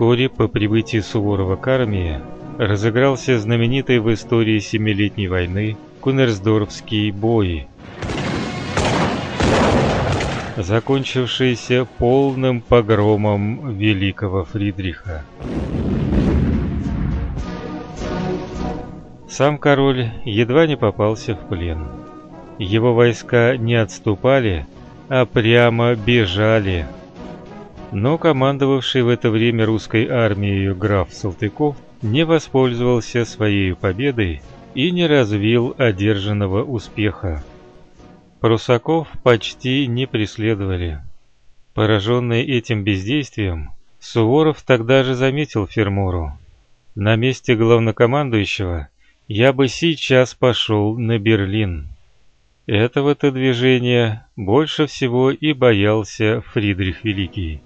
Вскоре по прибытии Суворова к армии разыгрался знаменитый в истории Семилетней войны Кунерсдорфский бой, закончившийся полным погромом великого Фридриха. Сам король едва не попался в плен. Его войска не отступали, а прямо бежали. Но командовавший в это время русской армией граф Салтыков не воспользовался своей победой и не развил одержанного успеха. Прусаков почти не преследовали. Пораженный этим бездействием, Суворов тогда же заметил Фермору. На месте главнокомандующего я бы сейчас пошел на Берлин. Этого-то движения больше всего и боялся Фридрих Великий.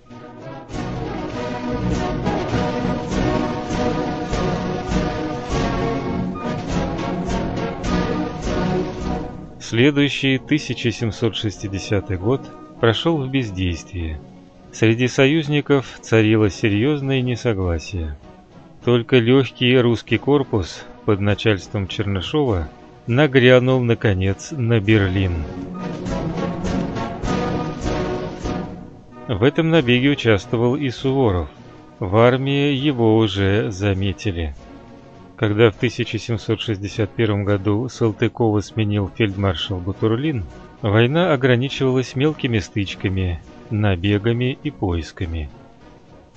Следующий 1760 год прошел в бездействии. Среди союзников царило серьезное несогласие. Только легкий русский корпус под начальством Чернышова нагрянул наконец на Берлин. В этом набеге участвовал и Суворов. В армии его уже заметили. Когда в 1761 году Салтыкова сменил фельдмаршал Бутурлин, война ограничивалась мелкими стычками, набегами и поисками.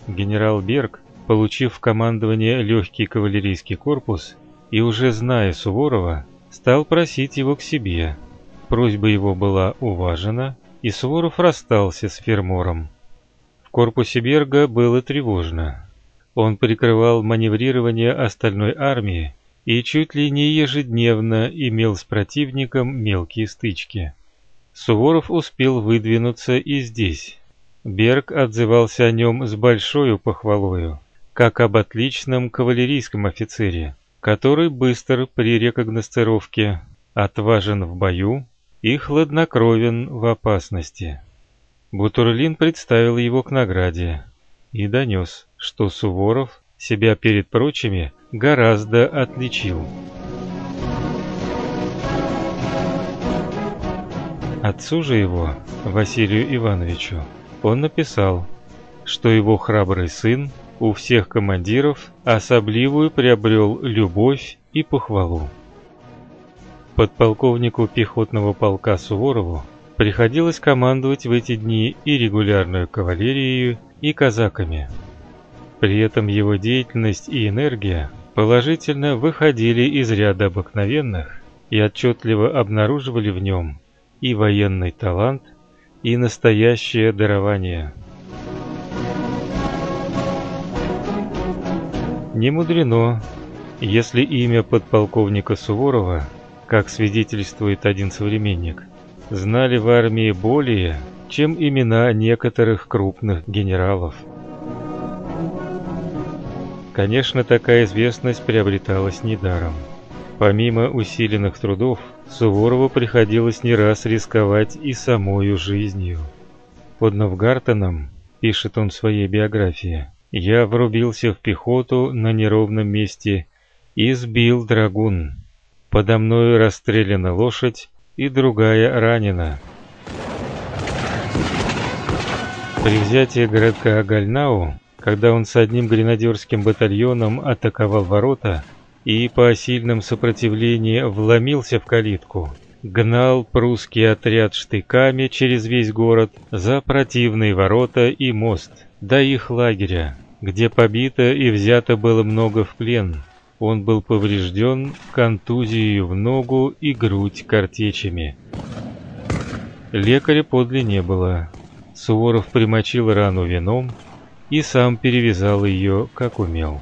Генерал Берг, получив в командование легкий кавалерийский корпус и уже зная Суворова, стал просить его к себе. Просьба его была уважена, и Суворов расстался с Фермором. В корпусе Берга было тревожно. Он прикрывал маневрирование остальной армии и чуть ли не ежедневно имел с противником мелкие стычки. Суворов успел выдвинуться и здесь. Берг отзывался о нем с большой похвалою, как об отличном кавалерийском офицере, который быстр при рекогносцировке, отважен в бою и хладнокровен в опасности. Бутурлин представил его к награде и донес что Суворов себя перед прочими гораздо отличил. Отцу же его, Василию Ивановичу, он написал, что его храбрый сын у всех командиров особливую приобрел любовь и похвалу. Подполковнику пехотного полка Суворову приходилось командовать в эти дни и регулярную кавалерией, и казаками. При этом его деятельность и энергия положительно выходили из ряда обыкновенных и отчетливо обнаруживали в нем и военный талант, и настоящее дарование. Не мудрено, если имя подполковника Суворова, как свидетельствует один современник, знали в армии более, чем имена некоторых крупных генералов. Конечно, такая известность приобреталась недаром. Помимо усиленных трудов, Суворову приходилось не раз рисковать и самою жизнью. Под Новгартеном, пишет он в своей биографии, я врубился в пехоту на неровном месте и сбил драгун. Подо мною расстреляна лошадь и другая ранена. При взятии городка Гальнау когда он с одним гренадерским батальоном атаковал ворота и по сильным сопротивлению вломился в калитку, гнал прусский отряд штыками через весь город за противные ворота и мост до их лагеря, где побито и взято было много в плен. Он был поврежден контузией в ногу и грудь картечами. Лекаря подле не было. Суворов примочил рану вином, и сам перевязал ее, как умел.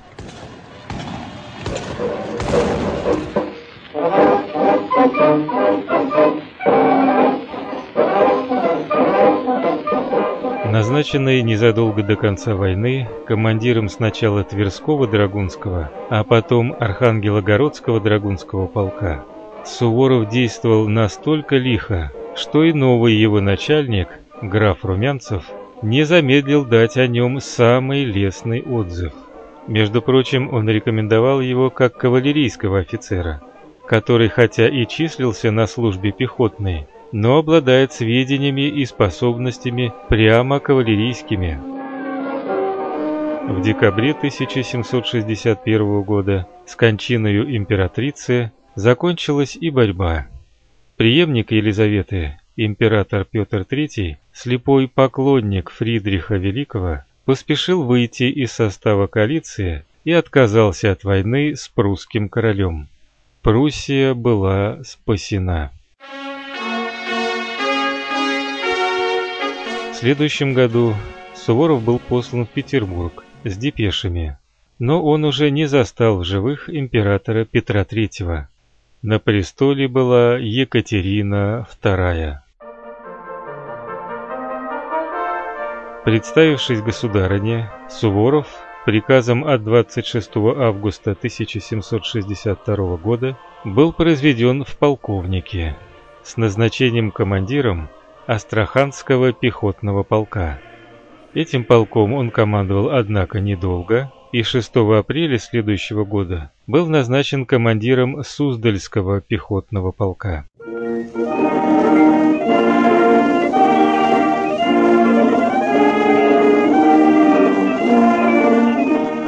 Назначенный незадолго до конца войны командиром сначала Тверского драгунского, а потом Архангелогородского драгунского полка, Суворов действовал настолько лихо, что и новый его начальник, граф Румянцев, не замедлил дать о нем самый лестный отзыв. Между прочим, он рекомендовал его как кавалерийского офицера, который хотя и числился на службе пехотной, но обладает сведениями и способностями прямо кавалерийскими. В декабре 1761 года с кончиною императрицы закончилась и борьба. Преемник Елизаветы, император Петр III, слепой поклонник Фридриха Великого, поспешил выйти из состава коалиции и отказался от войны с прусским королем. Пруссия была спасена. В следующем году Суворов был послан в Петербург с депешами, но он уже не застал в живых императора Петра III. На престоле была Екатерина II. Представившись государыне, Суворов приказом от 26 августа 1762 года был произведен в полковнике с назначением командиром Астраханского пехотного полка. Этим полком он командовал, однако, недолго, и 6 апреля следующего года был назначен командиром Суздальского пехотного полка.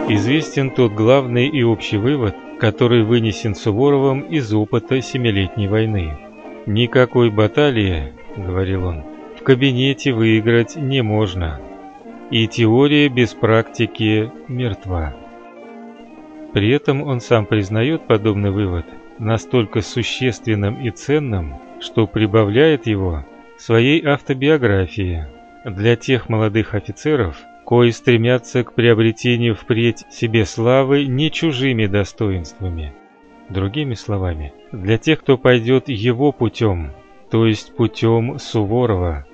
Известен тот главный и общий вывод, который вынесен Суворовым из опыта Семилетней войны. «Никакой баталии, — говорил он, — в кабинете выиграть не можно, и теория без практики мертва». При этом он сам признает подобный вывод настолько существенным и ценным, что прибавляет его своей автобиографии для тех молодых офицеров, кои стремятся к приобретению впредь себе славы не чужими достоинствами. Другими словами, для тех, кто пойдет его путем, то есть путем Суворова,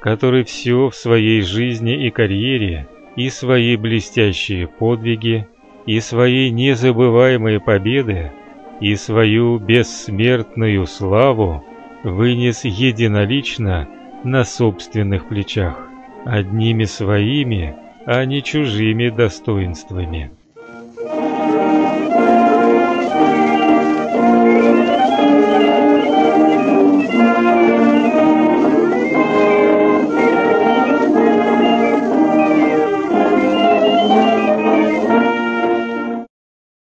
который все в своей жизни и карьере, и свои блестящие подвиги, и свои незабываемые победы, и свою бессмертную славу вынес единолично на собственных плечах одними своими, а не чужими достоинствами.